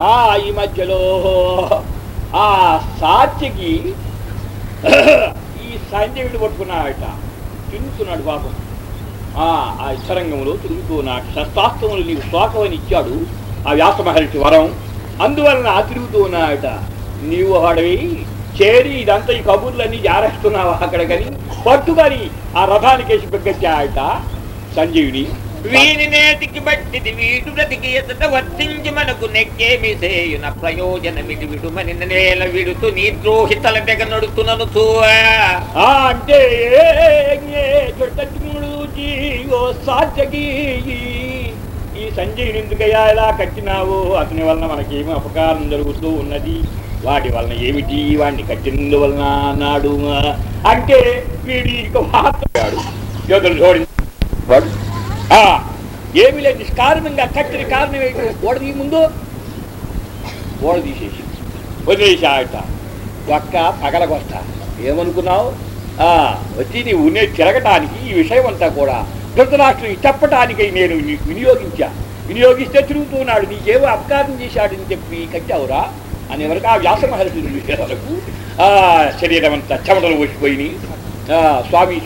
ఆ ఈ మధ్యలో ఆ సాత్యకి ఈ సంజయుడు పట్టుకున్నాడట. తిరుగుతున్నాడు పాపం. ఆ ఆ ఇచ్చరంగంలో తిరుగుతున్నాడు శస్త్రాస్త్రములు నీకు శోకమని ఇచ్చాడు ఆ వ్యాస మహర్షి వరం. అందువలన ఆ తిరుగుతున్నాడట నీవు వాడవి చేరి ఇదంతా ఈ కబుర్లన్నీ జారేస్తున్నావా అక్కడ కానీ పట్టుకొని ఆ రథానికేసి పెగ్గచ్చాడట సంజీవుని. వీని నేటికి బట్టిది వీడు బ్రతికి ఎదుట వర్తించి మనకు నెక్కేమి సేయున ప్రయోజనమిది విడుమని నేల విడుతూ నీ ద్రోహితల తెగ నడుతునను ఆ అంటే సాధ్యకి? ఈ సంజయుని ఎందుకయ్యా ఇలా కట్టినావు? అతని వలన మనకేమి అపకారం జరుగుతూ ఉన్నది? వాటి వలన ఏమిటి? వాడిని కట్టినందువలన అన్నాడు అంటే వీడి వాడు ఆ, ఏమీ లేదు నిష్కారణంగా కట్టిన కారణం ఏంటి ఓడదీ ముందు. ఓడదీసేసి తీసేసి ఒక్క పగలగొస్తా ఏమనుకున్నావు? ఆ, వచ్చి నీ ఉన్నే తిరగటానికి ఈ విషయం అంతా కూడా ధృతరాష్ట్రుని చెప్పటానికి నేను నీకు వినియోగించా. వినియోగిస్తే తిరుగుతున్నాడు నీకేమో అపకారం చేశాడని చెప్పి కట్టావురా? అని ఎవరికి ఆ వ్యాస మహర్షులు వరకు ఆ శరీరం అంతా చెమటలు వచ్చిపోయినాయి ఆ, స్వామి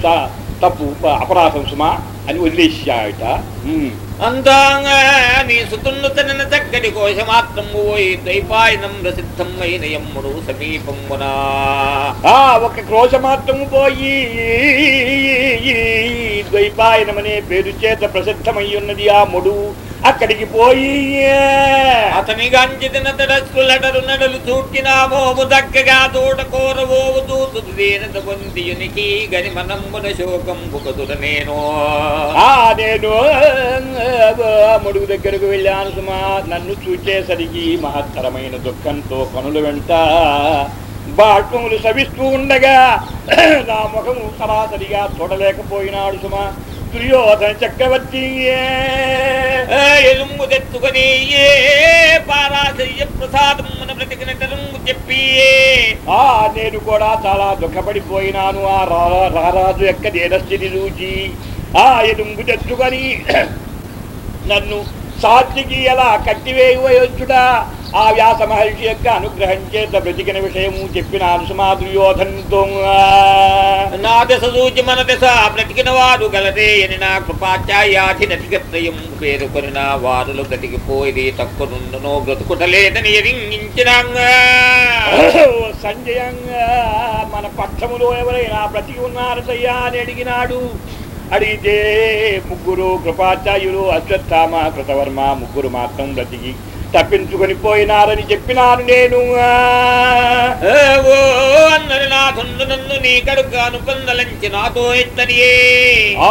తప్పు అపరాధం సుమా. అని వదిలేసాడట ఉమ్. అందాంగా నీ సుతున్ను తనన చక్కటి కోశమాత్రం పోయి ద్వైపాయనం ప్రసిద్ధం అయిన యమ్ముడు సమీపమునా ఆ ఒక క్రోశమాత్రము పోయి ద్వైపాయనమనే పేరు చేత ప్రసిద్ధమై ఉన్నది ఆ ముడు అక్కడికి పోయి. అతని గంజిదిన తడస్కులడరు నడలు చూటినామోము దక్కగా తోట కోరవోవు దూతుడు దీనత పొందియునికి గని మనంబున శోకం బుకదుర నేను. ఆ నేను ముడుగు దగ్గరకు వెళ్ళాను సుమా. నన్ను చూచేసరికి మహత్తరమైన దుఃఖంతో కనుల వెంట బాష్పములు సవిస్తూ ఉండగా నా ముఖము సరాసరిగా చూడలేకపోయినాడు సుమా. దుర్యోధన చక్రవర్తి ఏ పారాశయ్య ప్రసాదమున బ్రతికిన తరుంగు చెప్పి ఆ నేను కూడా చాలా దుఃఖపడిపోయినాను ఆ రారాజు యొక్క దేనస్థితి చూచి. ఆ ఎదుంగు తెచ్చుకొని నన్ను సాత్వికి ఎలా కట్టివేయవచ్చుడా ఆ వ్యాస మహర్షి యొక్క అనుగ్రహం చేత బ్రతికిన విషయము చెప్పినాను సుమా దుర్యోధనుతో నా దశ సూచి మన దశ బ్రతికిన వారు గలదే అని నా కృపాచార్యాధి నటిగత్రయం పేరుకొని నా వారులు బ్రతికిపోయి తక్కువ నుండునో బ్రతుకుటలేదని ఎరింగించినాంగా సంజయంగా మన పక్షములో ఎవరైనా బ్రతికి ఉన్నారటయ్యా అని అడిగినాడు. అడిగితే ముగ్గురు కృపాచార్యులు అశ్వత్థామ కృతవర్మ ముగ్గురు మాత్రం బ్రతికి తప్పించుకొని పోయినారని చెప్పినాను నేను. ఓ నన్ను నీ కడుగాను పొందలంచి నాతో ఎత్తనియే. ఆ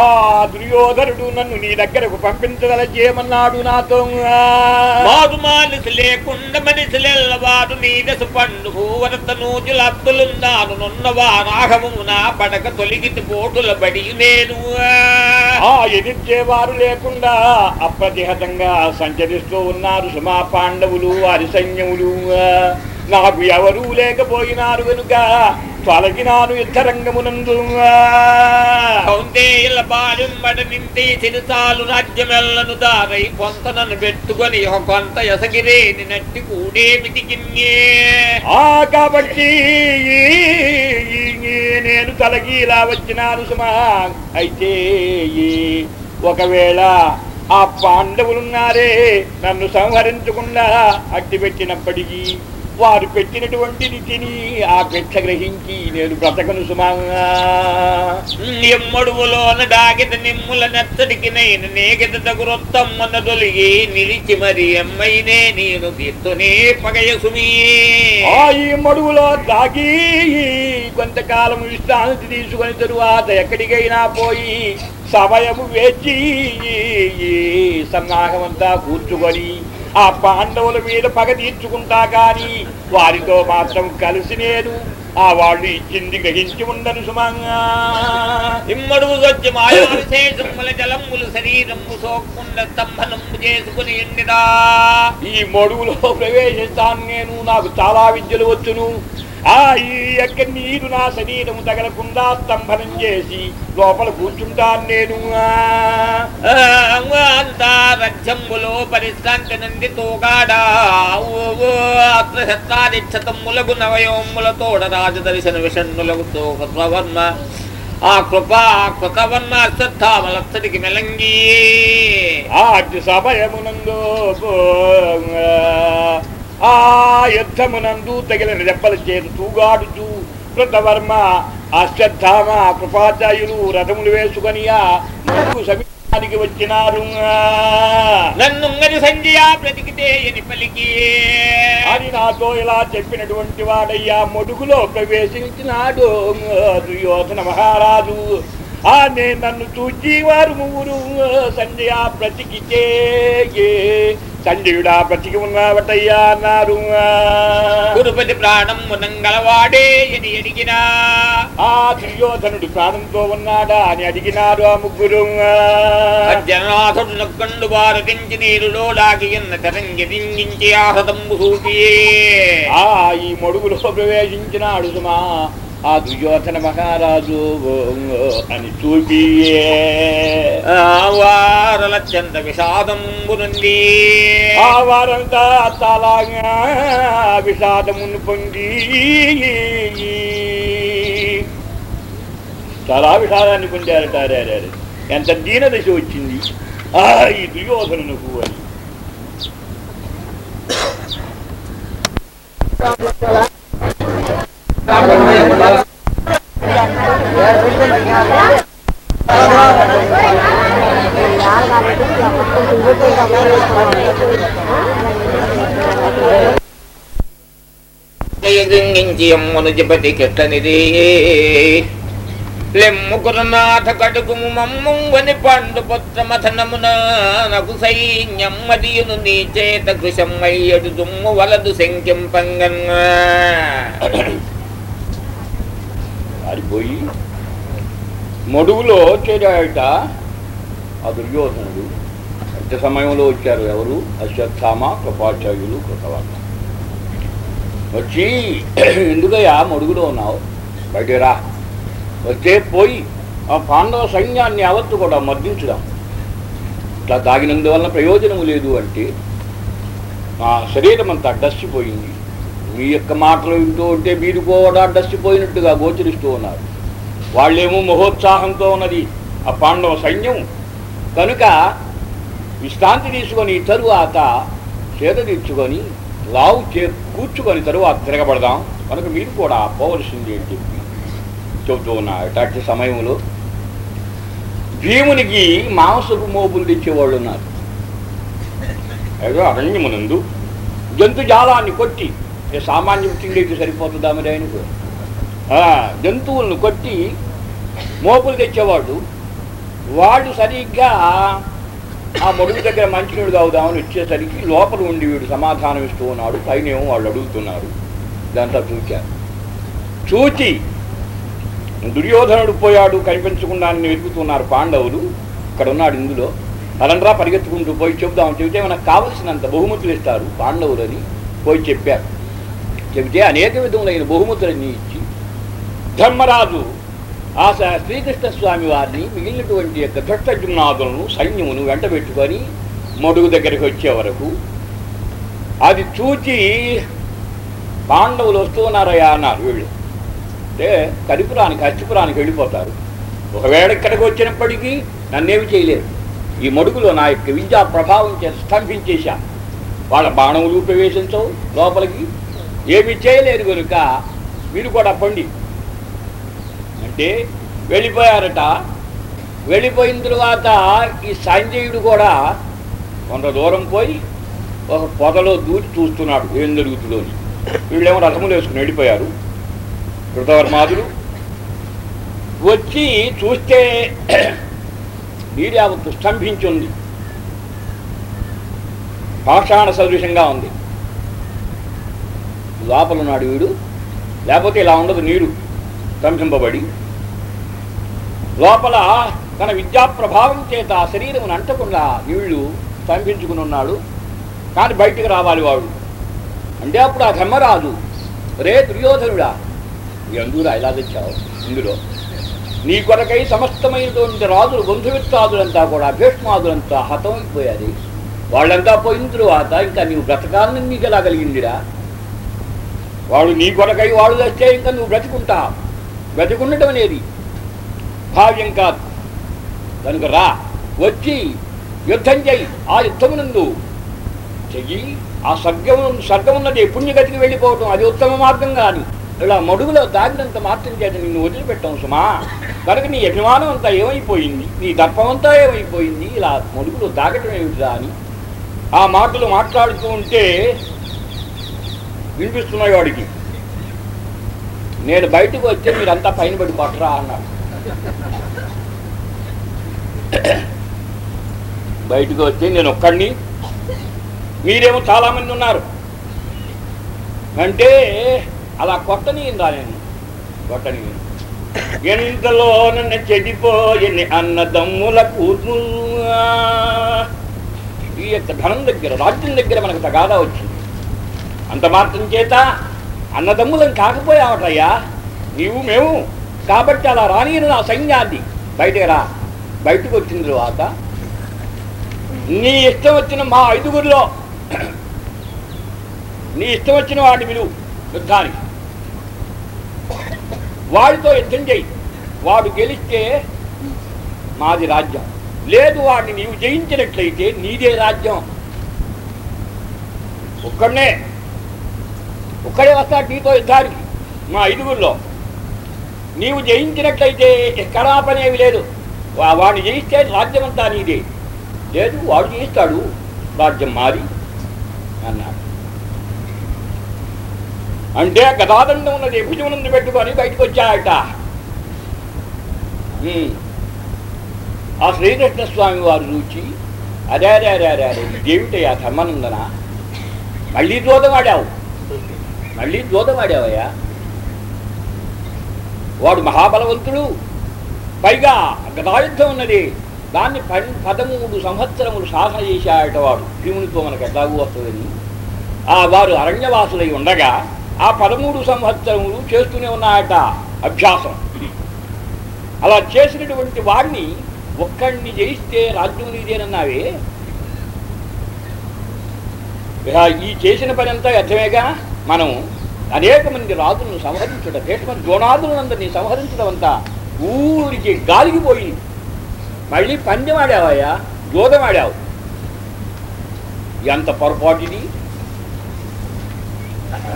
దుర్యోధనుడు నన్ను నీ దగ్గరకు పంపించగలచేయమన్నాడు నాతో. మాలిసి లేకుండా మనిషిలెల్లవారు నీ దశ పండు భూవరత నూజుల అత్తులున్నాను నున్నవా రాఘవము నా పడక తొలిగితి పోటుల బడి నేను. ఆ ఎదిర్చేవారు లేకుండా అప్రతిహతంగా సంచరిస్తూ ఉన్నారు సుమా పాండవులు వారి సైన్యములు. నాకు ఎవరూ లేకపోయినారు కనుక తొలగినాను యుద్ధరంగమునందు. నింటి సిరిసాలు రాజ్యమెల్లను దారై పొంతనను పెట్టుకొని ఒక కొంత ఎసగిరేని నట్టి కూడేమిటికిన్నే ఆ కాబట్టి నేను తలగి ఇలా వచ్చినాను సుమా. అయితే ఒకవేళ ఆ పాండవులున్నారే నన్ను సంహరించకుండా అడ్డు పెట్టినప్పటికీ వారు పెట్టినటువంటి తిని ఆ భిక్ష గ్రహించి నేను బ్రతకను సుమా ఎమ్మడువులోన డాగిత నిమ్ముల నెత్తడికి నేను నేగిత తగురొత్తమ్మన తొలిగి నిలిచి మరి ఎమ్మైనే నేను తీర్థునే పగయ సుమీ ఆ ఈ మడుగులో దాగి కొంతకాలం విశ్రాంతి తీసుకొని తరువాత ఎక్కడికైనా పోయి సమయము వేచి సన్నాహమంతా కూర్చుకొని ఆ పాండవుల మీద పగ తీర్చుకుంటా కానీ వారితో మాత్రం కలిసి నేను ఆ వాళ్ళు ఇచ్చింది గ్రహించి ఉండను సుమంగా. జలములు శరీరము సోక్కుండ స్తంభనము చేసుకుని ఎండిరా ఈ మడుగులో ప్రవేశిస్తాను నేను. నాకు చాలా విద్యలు వచ్చును. ఆ ఈ యొక్క నీరు నా శరీరము తగలకుండా స్తంభనం చేసి లోపల కూర్చుంటాను నేను. అంతా రజ్జమ్ములో పరిశ్రాంతి నంది తోగాడా? అత్రశత్రాదిక్షతమ్ములకు నవయోములతోడ రాజదర్శన విషణ్ణులకు తోకవర్మ ఆ కృప కృతవర్మ అశ్వత్థామలత్తడికి మెలంగి. ఆ అతి సమయమునందు ఆ యుద్ధమునందు తగిలిన దెబ్బల చేరు తూగాడుచు. కృతవర్మ అశ్వత్థామ కృపాచార్యులు రథములు వేసుకొని సమీపానికి వచ్చినారు. నన్ను సంజయ బ్రతికితే పలికి? అని నాతో ఇలా చెప్పినటువంటి వాడయ్యా మొడుగులో ప్రవేశించినాడు దుర్యోధన మహారాజు. ఆ నేను నన్ను చూచి వారు ముగ్గురు సంజయ బ్రతికితే సంజయుడా బ్రతికి ఉన్నావటయ్యా అన్నారు గురుపతి ప్రాణం మునంగలవాడే ఎని అడిగినా ఆ దుర్యోధనుడు ప్రాణంతో ఉన్నాడా అని అడిగినారు ఆ ముగ్గురు జనాథుడు నొక్కండు భారతించి నీరులో లాగిన్న తరంగి దింగించి ఆహతంబు సూపి ఆ ఈ మొడుగులో ప్రవేశించినాడు సుమా ఆ దుర్యోధన మహారాజు అని చూపి వారల చంద విషాదంబు నుండి. ఆ వారంతా తలాగా విషాదమును పొంది. చాలా విషాదాన్ని పొందారట. ఎంత దీన దశ వచ్చింది. ఆ ఈ దుర్యోధనునకు అని. దింగించి అమ్మను జపతి లెమ్ముకురునాథ కడుగుము మమ్మువని పండు పుత్రమథనమున నకు సైన్యమ్మదియును నీ చేత కృషమ్మయ్యడు దుమ్ము వలదు శంకింపంగన్నా. పారిపోయి మడుగులో చేరాయట ఆ దుర్యోధనుడు అంత సమయంలో వచ్చారు ఎవరు? అశ్వత్థామ కృపాచార్యులు కృతవాత వచ్చి ఎందుకయ్యా మడుగులో ఉన్నావు? బయట రా. వచ్చే పోయి ఆ పాండవ సైన్యాన్ని యావత్తు కూడా మర్దించుదాం. ఇట్లా తాగినందువల్ల ప్రయోజనము లేదు అంటే మా శరీరం అంతా డస్సిపోయింది. మీ యొక్క మాటలు వింటూ ఉంటే మీరు కూడా డస్సిపోయినట్టుగా గోచరిస్తూ ఉన్నారు. వాళ్ళేమో మహోత్సాహంతో ఉన్నది. ఆ పాండవ సైన్యం. కనుక విశ్రాంతి తీసుకొని తరువాత చేత తీర్చుకొని లావు చే కూర్చుకొని తరువాత తిరగబడదాం. కనుక మీరు కూడా పోవలసింది అని చెప్పి చెబుతూ ఉన్నారు. అటువంటి సమయంలో భీమునికి మాంసపు మోపులు తెచ్చేవాళ్ళు ఉన్నారు. ఏదో అరణ్యమునందు జంతుజాలాన్ని కొట్టి సామాన్య తిండికి సరిపోతుందా మరి ఆయనకు? జంతువులను కొట్టి మోపులు తెచ్చేవాడు. వాడు సరిగ్గా ఆ మొడుగు దగ్గర మంచినీడు తాగుదామని వచ్చేసరికి లోపల ఉండి వీడు సమాధానం ఇస్తూ ఉన్నాడు. పైనేమో వాళ్ళు అడుగుతున్నారు. ఇదంతా చూచారు చూచి. దుర్యోధనుడు పోయాడు. కనిపించకుండా అని వెతుకుతున్నారు పాండవులు. ఇక్కడ ఉన్నాడు ఇందులో. తలండ్రా పరిగెత్తుకుంటూ పోయి చెబుదాం చెబితే మనకు కావలసినంత బహుమతులు ఇస్తారు పాండవులని పోయి చెప్పారు. చెబితే అనేక విధములైన బహుమతులన్నీ ఇచ్చి ధర్మరాజు ఆ శ్రీకృష్ణ స్వామి వారిని మిగిలినటువంటి యొక్క దుష్టజుమ్నాదులను సైన్యమును వెంటబెట్టుకొని మడుగు దగ్గరికి వచ్చే వరకు అది చూచి పాండవులు వస్తూ అన్నారు వీళ్ళు. అంటే కరిపురానికి హస్తిపురానికి వెళ్ళిపోతారు. ఒకవేళ ఇక్కడికి వచ్చినప్పటికీ నన్నేమి చేయలేరు. ఈ మడుగులో నా యొక్క విద్యా ప్రభావం స్తంభించేశాను. స్తంభించేశా వాళ్ళ బాణములు ప్రవేశించవు లోపలికి. ఏమి చేయలేరు కనుక మీరు కూడా పండి. అంటే వెళ్ళిపోయారట. వెళ్ళిపోయిన తరువాత ఈ సంజయుడు కూడా కొంత దూరం పోయి ఒక పొదలో దూచి చూస్తున్నాడు ఏం జరుగుతుందో అని. వీళ్ళేమో రథములు వేసుకుని వెళ్ళిపోయారు. కృతవర్మాదులు వచ్చి చూస్తే నీర్యావత్తు స్తంభించి ఉంది పాషాణ సదృశంగా ఉంది. లోపలున్నాడు వీడు. లేకపోతే ఇలా ఉండదు నీరు స్తంభింపబడి. లోపల తన విద్యా ప్రభావం చేత శరీరం శరీరమును అంటకుండా నీళ్ళు స్తంభించుకుని ఉన్నాడు. కానీ బయటికి రావాలి వాడు. అంటే అప్పుడు ఆ ధర్మరాజు రే దుర్యోధనుడా ఎందుకురా ఇలా తెచ్చావు? ఇందులో. నీ కొరకై సమస్తమైనటువంటి రాజులు బంధుమిత్రాదులంతా కూడా భీష్మాదులంతా హతమైపోయారు వాళ్ళంతా పోయిన తరువాత ఇంకా నీవు బ్రతకాలని నీకు ఎలా కలిగిందిరా? వాడు నీ కొరకై వాడు తెస్తే ఇంకా నువ్వు బ్రతికుంటా బ్రతికుండటం అనేది భావ్యం కాదు. కనుక రా వచ్చి యుద్ధం చెయ్యి ఆ యుద్ధమునందు చెయ్యి. ఆ స్వర్గము స్వర్గమున్నది పుణ్యగతికి వెళ్ళిపోవటం అది ఉత్తమ మార్గం కాదు. ఇలా మడుగులో దాగినంత మాత్రం చేత నిన్ను వదిలిపెట్టాం సుమా. కనుక నీ అభిమానం అంతా ఏమైపోయింది? నీ దర్పం అంతా ఏమైపోయింది? ఇలా మడుగులో దాగటం ఏమిటిరా అని ఆ మాటలు మాట్లాడుతూ ఉంటే వినిపిస్తున్నాయి వాడికి. నేను బయటకు వచ్చే మీరంతా పైన పడి కొట్టరా అన్నాడు బయటకు వచ్చి నేను ఒక్కడిని. మీరేమో చాలా మంది ఉన్నారు. అంటే అలా కొట్టని రా నేను? కొట్టని ఎంతలో నన్ను చెడిపోయని అన్నదమ్ముల కూతురు. ఈ యొక్క ధనం దగ్గర రాజ్యం దగ్గర మనకు తగాదా వచ్చింది. అంత మాత్రం చేత అన్నదమ్ములం కాకపోయావటయ్యా నీవు మేము కాబట్టి అలా రానియను నా సైన్యాన్ని. బయటకు రా బయటకు వచ్చిన తర్వాత నీ ఇష్టం వచ్చిన మా ఐదుగురిలో నీ ఇష్టం వచ్చిన వాడిని విలువ యుద్ధానికి. వాడితో యుద్ధం చేయి. వాడు గెలిస్తే మాది రాజ్యం. లేదు వాడిని నీవు జయించినట్లయితే నీదే రాజ్యం. ఒక్కడనే ఒక్కడే వస్తాడు నీతో యుద్ధానికి. మా ఐదుగురిలో. నీవు జయించినట్లయితే ఎక్కడా పనేవి లేదు. వాడు వాడిని జయిస్తే రాజ్యమంతా నీదే. లేదు వాడు జయిస్తాడు. రాజ్యం మారి అన్నాడు. అంటే గదాదండం ఉన్నది భుజమునందు పెట్టుకొని బయటకు వచ్చాయట. ఆ శ్రీకృష్ణ స్వామి వారు చూచి అదే అదే అదే అదే అదే ఇదేమిటయ్యా ధర్మానందన? మళ్ళీ దూదం మళ్ళీ దూదం వాడు మహాబలవంతుడు. పైగా గదాయుద్ధం ఉన్నది. దాన్ని పన్ పదమూడు సంవత్సరములు సాధన చేశాడట వాడు. భీమునితో మనకు ఎట్లాగూ వస్తుందని. ఆ వారు అరణ్యవాసులై ఉండగా ఆ పదమూడు సంవత్సరములు చేస్తూనే ఉన్నాయట అభ్యాసం. అలా చేసినటువంటి వాడిని ఒక్కడిని జయిస్తే రాజ్యం నీదేనన్నావే? ఈ చేసిన పని అంతా వ్యర్థమేగా? మనం అనేక మంది రాజులను సంహరించుట భీష్మ ద్రోణాదులందరినీ సంహరించడం అంతా ఊరికి గాలికి పోయింది మళ్ళీ పందెం జోదమాడావు ఎంత పొరపాటుది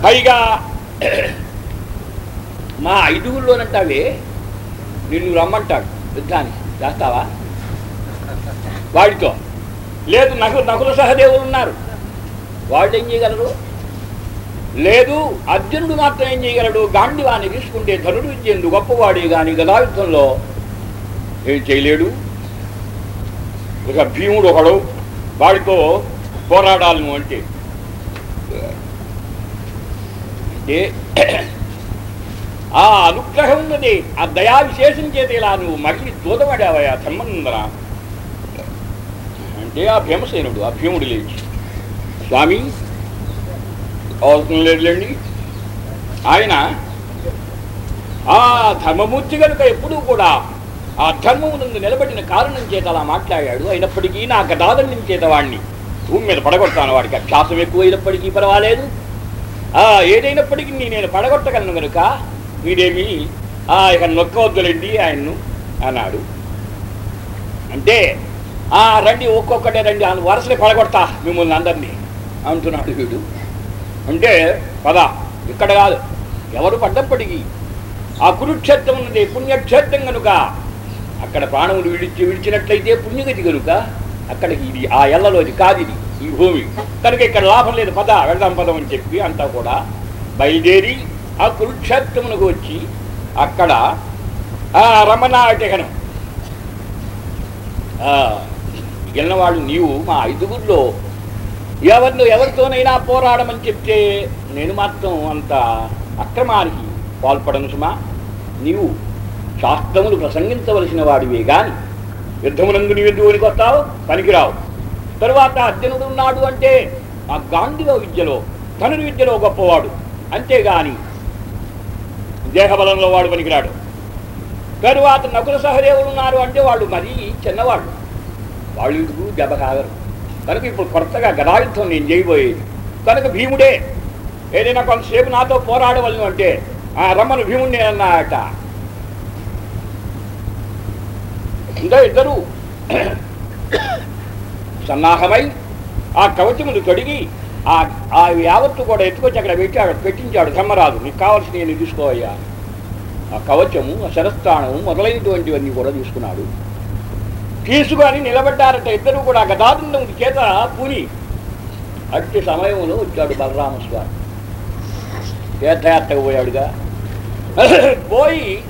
పైగా మా ఐదుగురిలోనంటావే నిన్ను రమ్మంటాడు. యుద్ధానికి చేస్తావా? వాడితో. లేదు నకు నకుల సహదేవులు ఉన్నారు. వాళ్ళు ఏం చేయగలరు? లేదు అర్జునుడు మాత్రం ఏం చేయగలడు? గాంధీవాన్ని తీసుకుంటే ధనుడు విద్యందు గొప్పవాడే గాని గదాయుద్ధంలో ఏం చేయలేడు. ఇక భీముడు ఒకడు వాడితో పోరాడాలను అంటే. అంటే ఆ అనుగ్రహం ఉన్నది ఆ దయా విశేషం చేత ఇలా నువ్వు మళ్ళీ దూదపడావయా సంబంధరా అంటే ఆ భీమసేనుడు ఆ భీముడు లేచి స్వామి అవసరం లేదులేండి ఆయన ఆ ధర్మమూర్తి కనుక ఎప్పుడూ కూడా ఆ ధర్మమునందు నిలబడిన కారణం చేత అలా మాట్లాడాడు. అయినప్పటికీ నా గదాదండం చేత వాడిని భూమి మీద పడగొడతాను. వాడికి అభ్యాసం ఎక్కువైనప్పటికీ పర్వాలేదు. ఆ ఏదైనప్పటికీ నేను పడగొట్టగలను కనుక మీరేమి ఆ ఇక నొక్కవద్దులేండి ఆయన్ను అన్నాడు. అంటే ఆ రండి ఒక్కొక్కటే రండి ఆ వరుసని పడగొడతా మిమ్మల్ని అందరినీ అంటున్నాడు వీడు. అంటే పద. ఇక్కడ కాదు. ఎవరు పడ్డప్పటికీ. ఆ కురుక్షేత్రం ఉన్నది పుణ్యక్షేత్రం కనుక అక్కడ ప్రాణములు విడిచి విడిచినట్లయితే పుణ్యగతి కనుక అక్కడికి ఇది ఆ ఎల్లలోది కాదు ఇది ఈ భూమి. కనుక ఇక్కడ లాభం లేదు. పద వెళ్దాం పదం అని చెప్పి అంతా కూడా బయలుదేరి ఆ కురుక్షేత్రమునకు వచ్చి అక్కడ ఆ రమణాటకనం మిగిలిన వాళ్ళు నీవు మా ఐదుగురిలో ఎవరిని ఎవరితోనైనా పోరాడమని చెప్తే నేను మాత్రం అంత అక్రమానికి పాల్పడను సుమా. నీవు శాస్త్రములు ప్రసంగించవలసిన వాడివే గాని యుద్ధమునందు నీవు ఎందుకు వస్తావు పనికిరావు. తరువాత అర్జునుడు ఉన్నాడు అంటే ఆ గాంధీవ విద్యలో ధనుర్ విద్యలో గొప్పవాడు. అంతేగాని దేహబలంలో వాడు పనికిరాడు. తరువాత నకుల సహదేవులు ఉన్నారు అంటే వాళ్ళు మరీ చిన్నవాళ్ళు వాళ్ళు ఇందుకు దెబ్బ కాగరు కనుక ఇప్పుడు కొత్తగా గదాయుద్ధం నేను చేయబోయేది. కనుక భీముడే ఏదైనా కొంతసేపు నాతో పోరాడవలను అంటే ఆ రమ్మను భీముడిని అన్నాట ఇంకా ఇద్దరు సన్నాహమై ఆ కవచములు తొడిగి ఆ ఆ యావత్తు కూడా ఎత్తుకొచ్చి అక్కడ పెట్టాడు పెట్టించాడు ధర్మరాజు. నీకు కావాల్సిన నేను తీసుకోవయ్యా. ఆ కవచము ఆ శరస్థానము మొదలైనటువంటివన్నీ కూడా తీసుకున్నాడు. తీసుకొని నిలబడ్డారట ఇద్దరు కూడా గదాదండం చేత పూని అట్టి సమయంలో వచ్చాడు బలరామస్వామి. తీర్థయాత్రకు పోయాడుగా. పోయి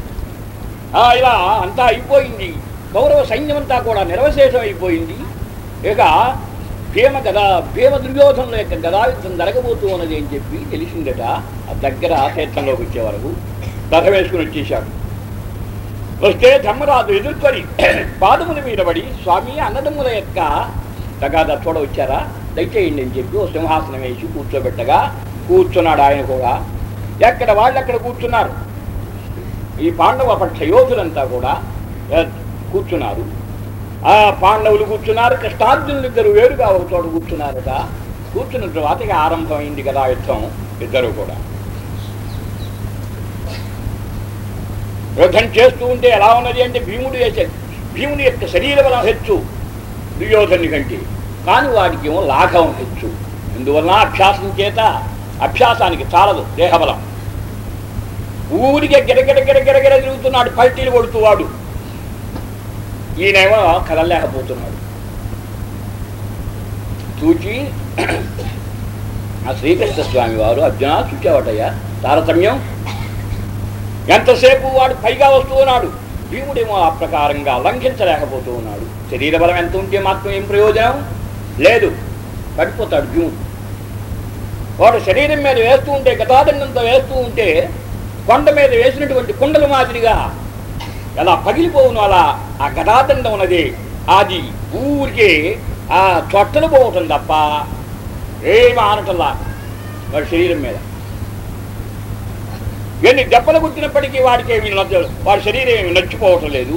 ఆ, ఇలా అంతా అయిపోయింది. కౌరవ సైన్యం అంతా కూడా నిర్వశేషం అయిపోయింది. ఇక భీమ గదా భీమ దుర్యోధనుల యొక్క గదాయుద్ధం జరగబోతూ ఉన్నది అని చెప్పి తెలిసిందట. ఆ దగ్గర తీర్థంలోకి వచ్చే వరకు రథం వేసుకుని వచ్చేసాడు వస్తే ధర్మరాజు ఎదుర్కొని పాదముల మీద పడి స్వామి అన్నదమ్ముల యొక్క తగాద చూడ వచ్చారా? దయచేయండి అని చెప్పి ఓ సింహాసనం వేసి కూర్చోబెట్టగా కూర్చున్నాడు ఆయన కూడా. ఎక్కడ వాళ్ళు అక్కడ కూర్చున్నారు? ఈ పాండవ పక్ష యోధులంతా కూడా కూర్చున్నారు. ఆ పాండవులు కూర్చున్నారు కృష్ణార్జునులు ఇద్దరు వేరుగా ఒక చోట కూర్చున్నారట. కూర్చున్న తర్వాత ఆరంభమైంది కదా యుద్ధం ఇద్దరు కూడా. యుద్ధం చేస్తూ ఉంటే ఎలా ఉన్నది అంటే భీముడు వేసే భీముని యొక్క శరీర బలం హెచ్చు దుర్యోధని కంటే. కానీ వాడికి ఏమో లాఘవం హెచ్చు. అందువలన అభ్యాసం చేత అభ్యాసానికి చాలదు దేహబలం. ఊరికే గిరగిర గిరగిరగిర తిరుగుతున్నాడు పల్టీలు కొడుతూ వాడు. ఈయనేమో కదలలేకపోతున్నాడు. చూచి ఆ శ్రీకృష్ణ స్వామి వారు అర్జున చూచావటయ్యా? తారతమ్యం? ఎంతసేపు వాడు పైగా వస్తూ ఉన్నాడు? భీముడేమో ఆ ప్రకారంగా లంఘించలేకపోతూ ఉన్నాడు. శరీర బలం ఎంత ఉంటే మాత్రం ఏం ప్రయోజనం? లేదు. పడిపోతాడు భీముడు. వాడు శరీరం మీద వేస్తూ ఉంటే గతాదండంతో వేస్తూ ఉంటే కొండ మీద వేసినటువంటి కుండల మాదిరిగా ఎలా పగిలిపోవును అలా ఆ గతాదండం ఉన్నది అది ఊరికే ఆ చొట్టలు పోవటం తప్ప ఏమి ఆనటంలా వాడి శరీరం మీద. ఎన్ని దెబ్బలు కుట్టినప్పటికీ వాడికి ఏమి నచ్చ వాడి శరీరం ఏమి నచ్చిపోవటం లేదు.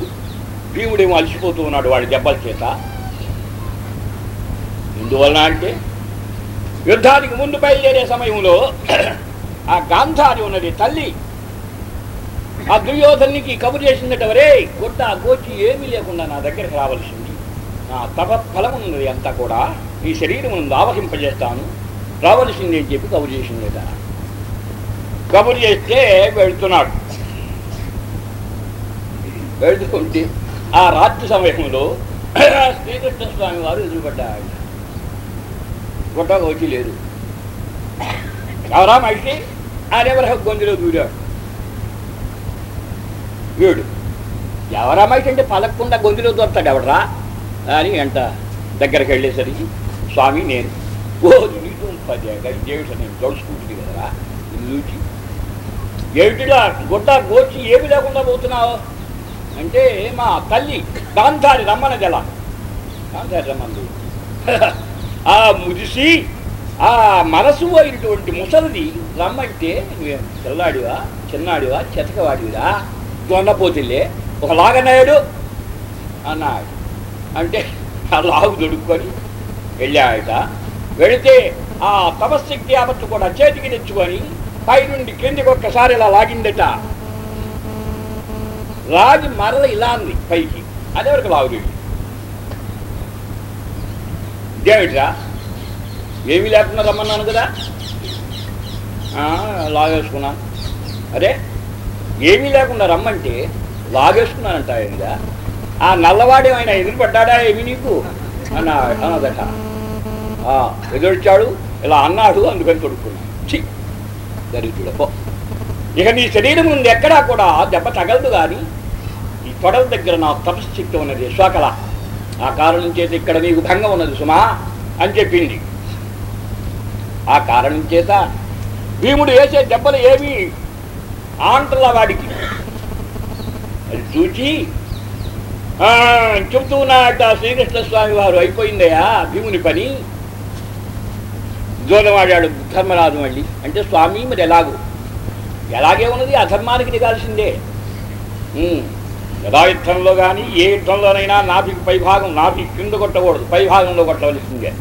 భీముడేమో అలసిపోతూ ఉన్నాడు వాడి దెబ్బల చేత. ఎందువలన అంటే యుద్ధానికి ముందు బయలుదేరే సమయంలో ఆ గాంధారి ఉన్నది తల్లి. ఆ దుర్యోధనికి కబురు చేసిందట వరే గుడ్డ గోచి ఏమీ లేకుండా నా దగ్గరికి రావాల్సింది. నా తప ఫలం ఉన్నది అంతా కూడా ఈ శరీరం ఆవహింపజేస్తాను. రావలసింది అని చెప్పి కబురు చేసిందట. కబురు చేస్తే వెళుతున్నాడు వెళుతుంటే ఆ రాత్రి సమయంలో శ్రీకృష్ణ స్వామి వారు ఎదురుపడ్డాడు గుడ్డ వచ్చి లేదు ఎవరా మనిషి ఆర్యవరహ గొంతులో దూరాడు. వీడు ఎవరా మనిషి అంటే పలకుండా గొంతులో దొరుకుతాడు ఎవడరా? అని అంట దగ్గరికి వెళ్ళేసరికి స్వామి నేను. ఓ నీతో పది ఇదేమిట నేను తోడుచుకుంటుంది కదరా? చూచి ఏమిటిలా గుడ్డ గోచి ఏమి లేకుండా పోతున్నావు? అంటే మా తల్లి గాంధారి రమ్మన జల. గాంధారి రమ్మంది ఆ ముదిసి ఆ మనసు అయినటువంటి ముసలిది రమ్మంటే నువ్వేం తెల్లాడివా చిన్నాడివా చెతకవాడివిరా? దొన్నపోతిల్లే ఒక లాగన్నాడు అన్నాడు. అంటే ఆ లాగు దొడుక్కొని వెళ్ళాడట. వెళితే ఆ తపశక్తి ఆపత్తు కూడా చేతికి తెచ్చుకొని పై నుండి కిందికి ఒక్కసారి ఇలా లాగిందట. లాగి మరల ఇలా అంది పైకి. అదే వరకు లాగుది ఏమీ లేకుండా రమ్మన్నాను కదా? లాగేసుకున్నాను అరే ఏమీ లేకుండా రమ్మంటే లాగేసుకున్నానంట ఆయన ఆ నల్లవాడే ఆయన ఎదురుపడ్డాడా ఏమి నీకు? అన్న అన్నదట. ఆ, ఎదురొచ్చాడు ఇలా అన్నాడు అందుకని తొడుక్కున్నాను దరిద్రుడపో ఇక నీ శరీరం నుండి ఎక్కడా కూడా దెబ్బ తగలదు కానీ ఈ తొడల దగ్గర నా తపశ్శక్తి ఉన్నది. శ్వాకల ఆ కారణం చేత ఇక్కడ నీకు భంగం ఉన్నది సుమా అని చెప్పింది. ఆ కారణం చేత భీముడు వేసే దెబ్బలు ఏవి ఆంటల వాడికి. అది చూచి ఆ, చెబుతూ ఉన్నాడట శ్రీకృష్ణ స్వామి వారు అయిపోయిందయ్యా భీముని పని. జోదమాడాడు ధర్మరాజు మళ్ళీ. అంటే స్వామి మరి ఎలాగో? ఎలాగే ఉన్నది? అధర్మానికి దిగాల్సిందే. ఉమ్. యథాయుద్ధంలో కానీ ఏ యుద్ధంలోనైనా నాభికి పైభాగం నాభి కింద కొట్టకూడదు. పైభాగంలో కొట్టవలసిందే.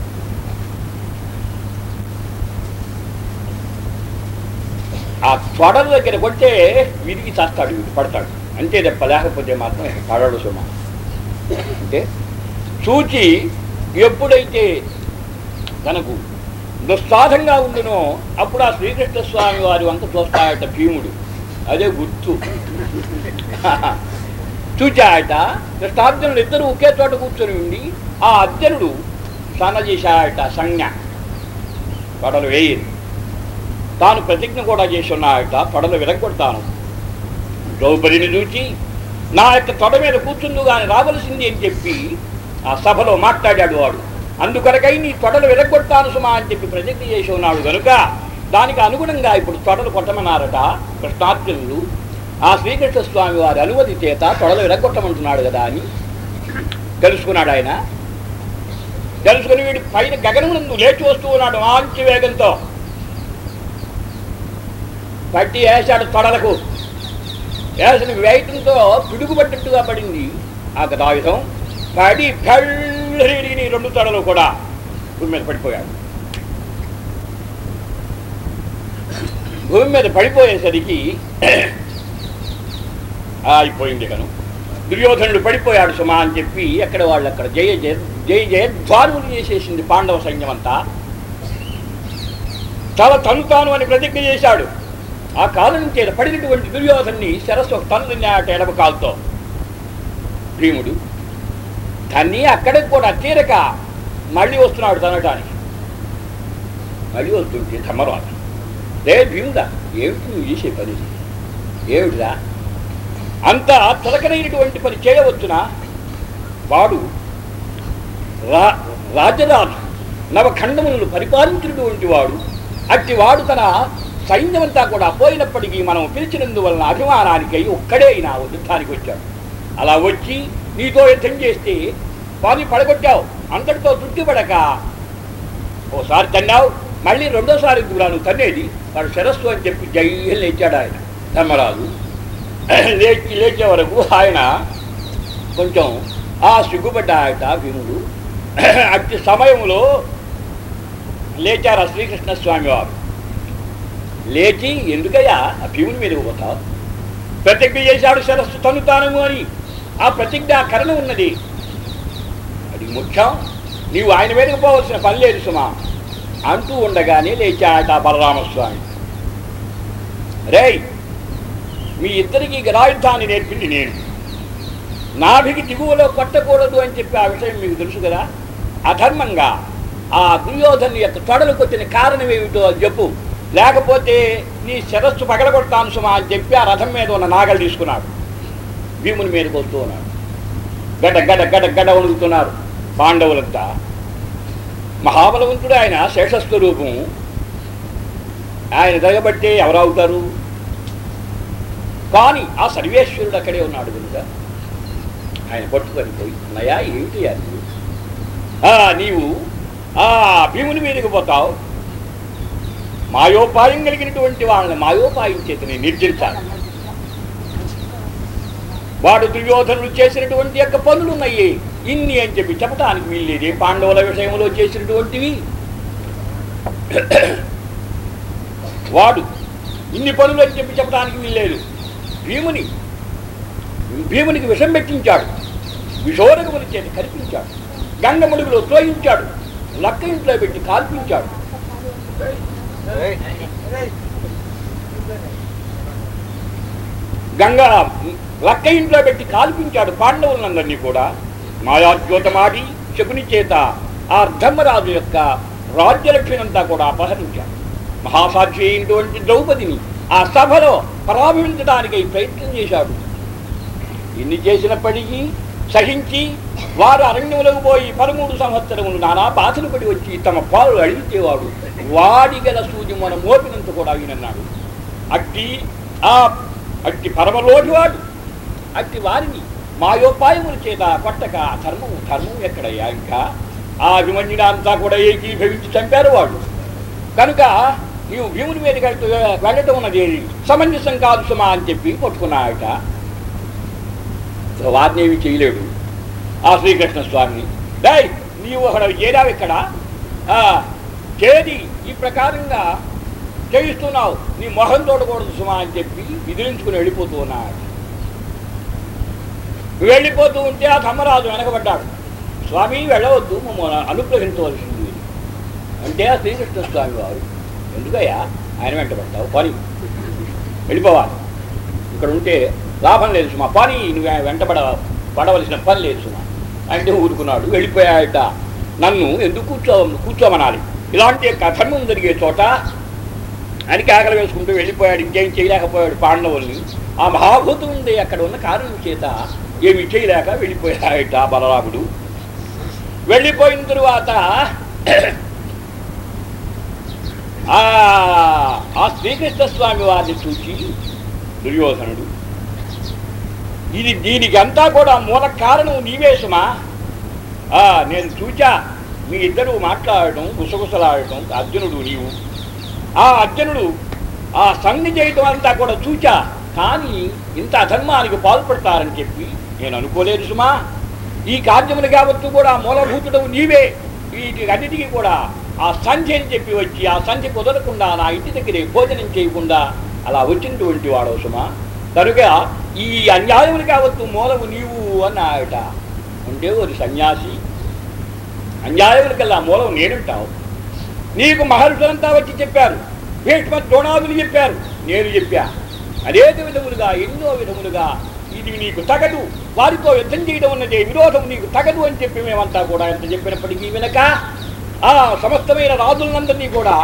ఆ తొడల దగ్గర కొట్టే విరిగి చేస్తాడు వీడు పడతాడు. అంతే తప్ప లేకపోతే మాత్రం పడడు సుమ. అంటే చూచి ఎప్పుడైతే తనకు దుస్సాధంగా ఉండునో అప్పుడు ఆ శ్రీకృష్ణ స్వామి వారి వంక చూస్తాయట భీముడు. అదే గుర్తు. చూచాయట కృష్ణార్జునుడు ఇద్దరు ఒకే చోట కూర్చొని ఉండి ఆ అర్జునుడు సన్నజేశాయట సంజ్ఞ. పడలు వేయరు. తాను ప్రతిజ్ఞ కూడా చేసి ఉన్నాయట పడలు విరగొడతాను ద్రౌపదిని చూచి నా యొక్క తొడ మీద కూర్చుందు కానీ రావలసింది అని చెప్పి ఆ సభలో మాట్లాడాడు వాడు. అందుకొరకై నీ తొడలు విరగొడతాను సుమా అని చెప్పి ప్రతిజ్ఞ చేసి ఉన్నాడు కనుక దానికి అనుగుణంగా ఇప్పుడు తొడలు కొట్టమన్నారట కృష్ణార్జునులు ఆ శ్రీకృష్ణ స్వామి వారి అనుమతి చేత తొడలు వెలగొట్టమంటున్నాడు కదా అని తెలుసుకున్నాడు ఆయన. తెలుసుకుని వీడు పైన గగనమునందు లేచి వస్తూ ఉన్నాడు మంచి వేగంతో. పట్టి వేశాడు తొడలకు. వేసిన వేయటంతో పిడుగుపట్టినట్టుగా పడింది ఆ గదాయుధం. పడి కళ్ళని రెండు తడలు కూడా భూమి మీద పడిపోయాడు భూమి మీద పడిపోయేసరికి అయిపోయింది కను దుర్యోధనుడు పడిపోయాడు సుమా అని చెప్పి ఎక్కడ వాళ్ళు అక్కడ జయ జయ జయ జయ చేసేసింది పాండవ సైన్యం అంతా చాలా తను తాను అని ప్రతిజ్ఞ చేశాడు. ఆ కాలం నుంచి పడినటువంటి దుర్యోధన్ని శరస్సు ఒక తను తిన్నాట ఎడమ కాలుతో. భీముడు దాన్ని అక్కడికి కూడా తీరక మళ్ళీ వస్తున్నాడు తనటానికి. మళ్ళీ వస్తుంటే ధర్మరాజు రే భీముడా ఏమిటి నువ్వు చేసే పని? ఏమిటిరా? అంత తలకనైనటువంటి పని చేయవచ్చునా? వాడు రా రాజరాజు నవఖండములను పరిపాలించినటువంటి వాడు. అట్టి వాడు తన సైన్యమంతా కూడా పోయినప్పటికీ మనం పిలిచినందువలన అభిమానానికై ఒక్కడే అయినా యుద్ధానికి వచ్చాడు. అలా వచ్చి నీతో యుద్ధం చేస్తే వాని పడగొట్టావు. అంతటితో తృప్తిపడక ఓసారి తన్నావు మళ్ళీ రెండోసారి దూరాను తన్నేది. వాడు శరస్సు అని చెప్పి జైలు లేచాడు ఆయన. ధర్మరాజు. లేచి లేచే వరకు ఆయన కొంచెం ఆ సిగ్గుపడ్డాయట భీముడు అట్టి సమయంలో లేచారు శ్రీకృష్ణ స్వామి వారు లేచి ఎందుకయ్యా ఆ భీముని మీద పోతావు ప్రతిజ్ఞ చేశాడు శరస్సు తనుతానము అని ఆ ప్రతిజ్ఞాకరణ ఉన్నది. అది ముఖ్యం. నీవు ఆయన మీదకి పోవలసిన పని లేదు సుమా. అంటూ ఉండగానే లేచాట బలరామస్వామి. రేయ్ మీ ఇద్దరికి గదాయుద్ధాన్ని నేర్పింది నేను. నాభికి దిగువలో కొట్టకూడదు అని చెప్పి ఆ విషయం మీకు తెలుసు కదా? అధర్మంగా ఆ దుర్యోధను యొక్క తొడలకు వచ్చిన కారణం ఏమిటో అది చెప్పు. లేకపోతే నీ శిరస్సు పగలగొడతాను సుమా అని చెప్పి ఆ రథం మీద ఉన్న నాగలు తీసుకున్నాడు భీముని మీదకి వస్తూ ఉన్నాడు గడ గడ గడ గడ వణుకుతున్నారు పాండవులంతా. మహాబలవంతుడు ఆయన శేషస్వరూపం ఆయన జరగబట్టే ఎవరవుతారు? కానీ ఆ సర్వేశ్వరుడు అక్కడే ఉన్నాడు కనుక ఆయన పట్టుకొని పోయి నయా ఏమిటి అది? ఆ, నీవు ఆ భీముని మీదకి పోతావు. మాయోపాయం కలిగినటువంటి వాళ్ళని మాయోపాయం చేతిని నిర్జించాలి వాడు దుర్యోధనుడు చేసినటువంటి యొక్క పనులు ఉన్నాయి ఇన్ని అని చెప్పి చెప్పటానికి వీల్లేదు. పాండవుల విషయంలో చేసినటువంటివి. వాడు ఇన్ని పనులు అని చెప్పి చెప్పడానికి వీల్లేదు. భీముని భీమునికి విషం పెట్టించాడు. విషోరగముల చేతి కనిపించాడు గంగముడుగులో త్రోయించాడు. లక్క ఇంట్లో పెట్టి కాల్పించాడు. గంగా లక్క ఇంట్లో పెట్టి కాల్పించాడు పాండవులందరినీ కూడా. మాయాద్యోతమాడి శకుని చేత ఆ ధర్మరాజు యొక్క రాజ్యలక్ష్మినంతా కూడా అపహరించాడు. మహాసాక్షి అయినటువంటి ద్రౌపదిని ఆ సభలో పరాభించడానికై ప్రయత్నం చేశాడు. ఇన్ని చేసినప్పటికీ సహించి వారు అరణ్యములకు పోయి పదమూడు సంవత్సరములు నానా బాధలు పడి వచ్చి తమ పాలు అడిగితేవాడు వాడి గల సూది మన మోపినంత కూడా వినన్నాడు అట్టి ఆ అట్టి పరమలోటివాడు అట్టి వారిని మాయోపాయముల చేత కొట్టక ధర్మము ధర్మం ఎక్కడయ్యా? ఇంకా ఆ అభిమన్యుడు అంతా కూడా ఏకీభవించి చంపారు వాళ్ళు. కనుక నీవు భీముని మీద వెళ్ళటం ఉన్నది సమంజసం కాదు సుమా అని చెప్పి పట్టుకున్నాయట వారిని ఏమి చేయలేడు. ఆ శ్రీకృష్ణ స్వామిని. డై నీవు అక్కడ చేరావు ఇక్కడ? ఆ, చేది ఈ ప్రకారంగా చేయిస్తున్నావు. నీ మొహం తోడకూడదు సుమా అని చెప్పి విదిలించుకుని వెళ్ళిపోతూ ఉన్నాడు వెళ్ళిపోతూ ఉంటే ఆ ధర్మరాజు వెనకబడ్డాడు. స్వామి వెళ్ళవద్దు మమ్మల్ని అనుగ్రహించవలసింది అంటే ఆ శ్రీకృష్ణ స్వామి వారు ఎందుకయ్యా ఆయన వెంటబడ్డావు పని. వెళ్ళిపోవాలి. ఇక్కడ ఉంటే లాభం లేదు సుమా పని నువ్వు వెంటబడ పడవలసిన పని లేదు సుమా. అంటే ఊరుకున్నాడు వెళ్ళిపోయాట నన్ను ఎందుకు కూర్చో కూర్చోమనాలి? ఇలాంటి యొక్క జరిగే చోట అని కేకలు వేసుకుంటూ వెళ్ళిపోయాడు ఇంకేం చేయలేకపోయాడు పాండవుల్ని. ఆ మహాభూతం ఉంది అక్కడ ఉన్న కారణం చేత ఏమి చేయలేక వెళ్ళిపోయాయట బలరాముడు. వెళ్ళిపోయిన తరువాత ఆ ఆ శ్రీకృష్ణ స్వామి వారిని చూసి దుర్యోధనుడు ఇది దీనికి అంతా కూడా మూల కారణం నీవేశమా? ఆ, నేను చూచా. మీ ఇద్దరు మాట్లాడటం గుసగుసలాడటం అర్జునుడు నీవు. ఆ అర్జునుడు ఆ సంధి చేయటం అంతా కూడా చూచా. కానీ ఇంత అధర్మానికి పాల్పడతారని చెప్పి నేను అనుకోలేదు సుమా. ఈ కార్యములు కావచ్చు కూడా మూలభూతుడు నీవే. వీటి అన్నిటికీ కూడా ఆ సంధ్య అని చెప్పి వచ్చి ఆ సంధ్య కుదరకుండా నా ఇంటి దగ్గరే భోజనం చేయకుండా అలా వచ్చినటువంటి వాడవు సుమా. కనుక ఈ అన్యాయములు కావచ్చు మూలము నీవు అన్నాయట. అంటే ఒక సన్యాసి అన్యాయములకల్లా మూలం నేనుంటావు. నీకు మహర్షులంతా వచ్చి చెప్పారు. భీష్మ ద్రోణాదులు చెప్పారు. నేను చెప్పా. అనేక విధములుగా ఎన్నో విధములుగా ఇది నీకు తగదు. వారితో యుద్ధం చేయడం ఉన్నదే విరోధం నీకు తగదు అని చెప్పి మేమంతా కూడా ఎంత చెప్పినప్పటికీ వినక ఆ సమస్తమైన రాజులందరినీ కూడా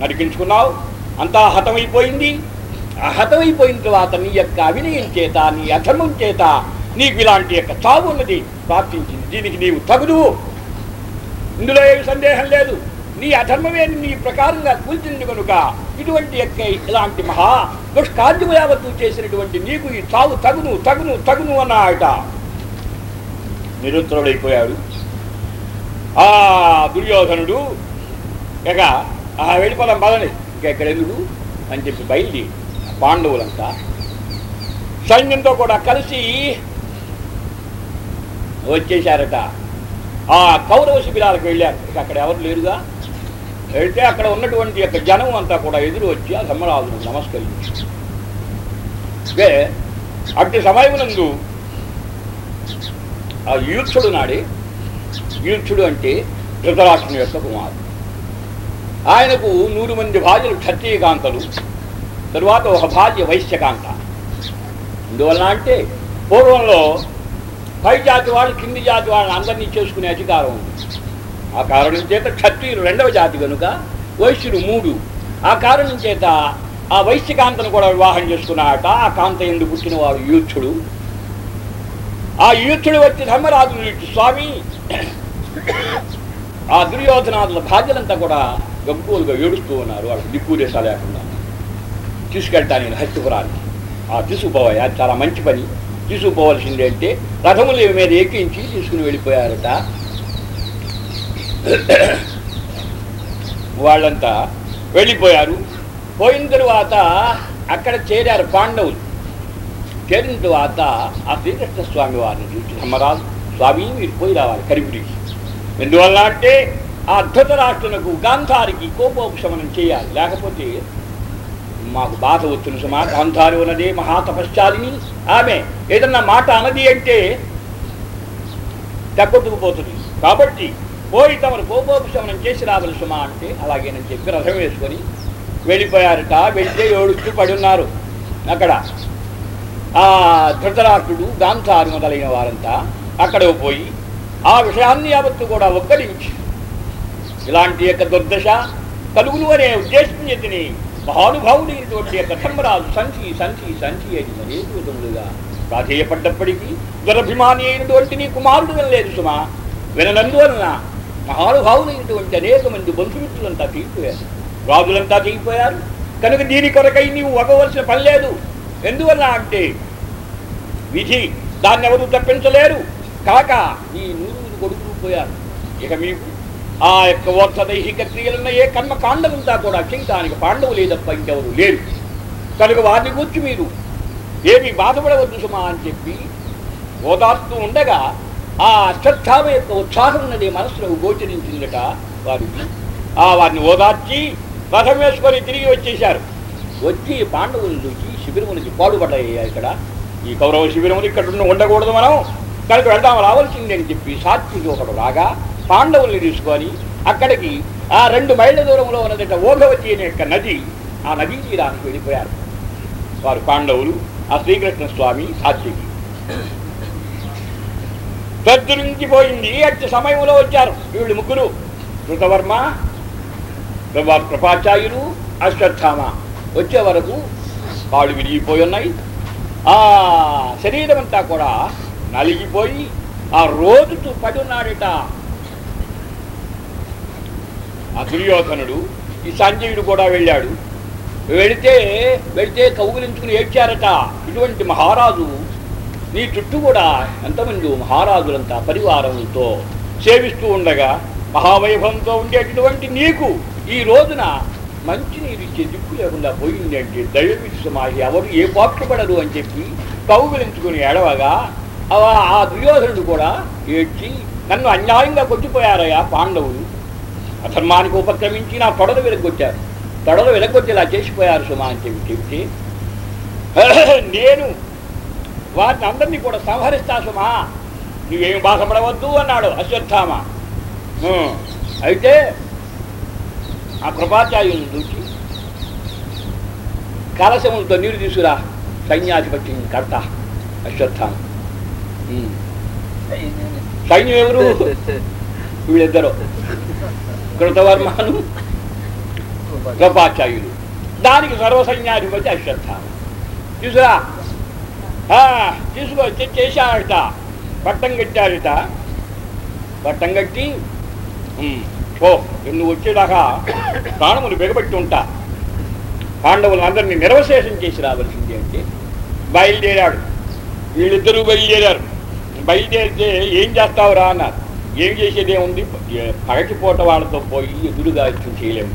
నడిపించుకున్నావు. అంతా హతమైపోయింది. ఆ హతమైపోయిన తర్వాత నీ యొక్క అవినయం చేత నీ అధర్మం చేత నీకు ఇలాంటి యొక్క చావు ఉన్నది ప్రార్థించింది దీనికి నీవు తగుదువు ఇందులో ఏమి సందేహం లేదు. నీ అధర్మమే నీ ప్రకారంగా కూల్చింది కనుక ఇటువంటి యొక్క ఇలాంటి మహా దుష్కార్యము యావత్తు చేసినటువంటి నీకు ఈ చావు తగును తగును తగును అన్నాయట. నిరుత్తరుడైపోయాడు. ఆ దుర్యోధనుడు ఇక ఆ వెళ్ళిపోదాం పదని ఇక ఇక్కడ అని చెప్పి బయలుది పాండవులంతా. సైన్యంతో కూడా కలిసి వచ్చేశారట. ఆ కౌరవ శిబిరాలకు వెళ్ళారు. ఇక అక్కడ ఎవరు లేరుగా? అయితే అక్కడ ఉన్నటువంటి యొక్క జనం అంతా కూడా ఎదురు వచ్చి ఆ ధర్మరాజును నమస్కరించి అంటే అట్టి సమయమునందు ఆ యూక్షుడు నాడి యూక్షుడు అంటే ధృతరాష్ట్రుని యొక్క కుమారుడు. ఆయనకు నూరు మంది భార్యలు క్షత్రియకాంతలు తరువాత ఒక భార్య వైశ్యకాంత. అందువలన అంటే పూర్వంలో పై జాతి వాళ్ళు కింది జాతి వాళ్ళని అందరినీ చేసుకునే అధికారం ఉంది. ఆ కారణం చేత క్షత్రియులు రెండవ జాతి కనుక వైశ్యుడు మూడు. ఆ కారణం చేత ఆ వైశ్యకాంతను కూడా వివాహం చేసుకున్నాట ఆ కాంత ఎందు పుట్టినవాడు యూత్సుడు ఆ యూత్సుడు వచ్చి ధర్మరాజు స్వామి ఆ దుర్యోధనాదుల భార్యలంతా కూడా గబ్బోలుగా ఏడుస్తూ ఉన్నారు. వాళ్ళకి దిక్కుదేశ లేకుండా. తీసుకెళ్తాను నేను హస్తిపురానికి ఆ తీసుకుపోవాలి అది చాలా మంచి పని. తీసుకుపోవలసింది అంటే రథముల మీద ఎక్కించి తీసుకుని వెళ్ళిపోయారట. వాళ్ళంతా వెళ్ళిపోయారు. పోయిన తరువాత అక్కడ చేరారు పాండవులు. చేరిన తరువాత ఆ శ్రీకృష్ణ స్వామి వారిని చూసి ధర్మరాజు స్వామి మీరు పోయి రావాలి కరిపురికి ఎందువల్ల అంటే ఆ అద్భుత రాష్ట్రులకు గాంధారికి కోపోపశమనం చేయాలి. లేకపోతే మాకు బాధ వచ్చును సుమా గాంధారి ఉన్నది మహాతపశ్చాలిని. ఆమె ఏదన్నా మాట అనది అంటే తగ్గొట్టుకుపోతుంది కాబట్టి పోయి తమరు గోపోపశమనం చేసి రావాలి సుమ అంటే అలాగేనని చెప్పి రథం వేసుకొని వెళ్ళిపోయారట. వెళ్తే ఏడుస్తూ పడి ఉన్నారు. అక్కడ ఆ ధృతరాష్ట్రుడు గాంధారి మొదలైన వారంతా అక్కడ పోయి ఆ విషయాన్ని యావత్తు కూడా ఒక్కరించి. ఇలాంటి యొక్క దుర్దశ కలుగులు అనే ఉద్దేశం చేతిని మహానుభావుడైనటువంటి యొక్క ధర్మరాజు సంచి సంచి సంచి అని అనేక విధములుగా ప్రాధేయపడ్డప్పటికీ దురభిమాని అయినటువంటి నీ కుమారుడు వినలేదు సుమా. విననందువలన మహానుభావులైనటువంటి అనేక మంది బంధుమిత్రులంతా తీగిపోయారు రాజులంతా తీగిపోయారు కనుక దీని కొరకై నీవు ఒగవలసిన పని లేదు. ఎందువల్ల అంటే విధి దాన్ని ఎవరు తప్పించలేరు. కాక నీ నూరుగురు కొడుకులు పోయారు. ఇక మీకు ఆ యొక్క ఓర్ధదైహిక క్రియలున్న ఏ కర్మ కాండమంతా కూడా చింతానికి పాండవు లేదప్ప ఇంకెవరు లేరు. కనుక వారిని గురించి మీరు. ఏమి బాధపడవద్దు సుమా అని చెప్పి ఓదార్స్తూ ఉండగా ఆ అశ్వత్థామ యొక్క ఉత్సాహం ఉన్నది మనసులో గోచరించిందట వారికి ఆ వారిని ఓదార్చి రథం తిరిగి వచ్చేశారు. వచ్చి పాండవులు చూసి శిబిరములకి పాడుపడ్డాయి ఇక్కడ. ఈ కౌరవ శిబిరములు ఇక్కడ ఉండకూడదు మనం. కనుక వెళ్దాం రావాల్సిందే అని చెప్పి సాత్వికి ఒకడు రాగా పాండవుల్ని తీసుకొని అక్కడికి ఆ రెండు మైళ్ళ దూరంలో ఉన్నదట ఓఘవతి అనే యొక్క నది ఆ నదీ తీరానికి వెళ్ళిపోయారు. వారు పాండవులు ఆ శ్రీకృష్ణ స్వామి సాత్వికి పోయింది అట్టి సమయంలో వచ్చారు వీళ్ళు ముగ్గురు. కృతవర్మ ప్రభా- కృపాచార్యులు అశ్వత్థామ వచ్చే వరకు కాళ్ళు విరిగిపోయి ఉన్నాయి. ఆ శరీరం అంతా కూడా నలిగిపోయి ఆ రోజుతూ పడి ఉన్నాడట ఆ దుర్యోధనుడు ఈ సంజయుడు కూడా వెళ్ళాడు. వెళితే వెళితే కౌగులించుకుని ఏడ్చారట. ఇటువంటి మహారాజు నీ చుట్టూ కూడా ఎంతమంది మహారాజులంతా పరివారంతో సేవిస్తూ ఉండగా మహావైభవంతో ఉండేటటువంటి నీకు ఈ రోజున మంచి నీరు ఇచ్చే దిక్కు లేకుండా పోయింది అంటే దైవమితి సమాహి ఎవరు ఏ పాటుపడరు అని చెప్పి కౌగిలించుకుని ఏడవగా ఆ- ఆ దుర్యోధనుడు కూడా ఏడ్చి నన్ను అన్యాయంగా కొట్టిపోయారయ్యా పాండవులు. అధర్మానికి ఉపక్రమించి నా తొడలు వెలగొచ్చారు. తొడలు వెలగొచ్చేలా చేసిపోయారు సుమా అని చెప్పి చెబితే నేను వారిని అందరినీ కూడా సంహరిస్తా సుమా నువ్వేమి బాధపడవద్దు అన్నాడు అశ్వత్థామ. అయితే ఆ కృపాచార్యులను చూసి కలశములతో నీరు తీసుకురా సైన్యాధిపత్యం కర్త అశ్వత్థామ. సైన్యం ఎవరు? వీళ్ళిద్దరు. కృతవర్మను కృపాచార్యులు దానికి సర్వసైన్యాధిపతి అశ్వత్థామ. తీసురా తీసుకొచ్చి చేశాడట పట్టం కట్టాడట పట్టం కట్టి ఓ నువ్వు వచ్చేదాకా ప్రాణములు బిగబెట్టి ఉంటా పాండవులు అందరినీ నిర్వశేషం చేసి రావాల్సింది అంటే బయలుదేరాడు. వీళ్ళిద్దరూ బయలుదేరారు. బయలుదేరితే ఏం చేస్తావురా అన్నారు. ఏం చేసేదే ఉంది పగటిపూట వాళ్ళతో పోయి ఎదురుగా చేయలేము.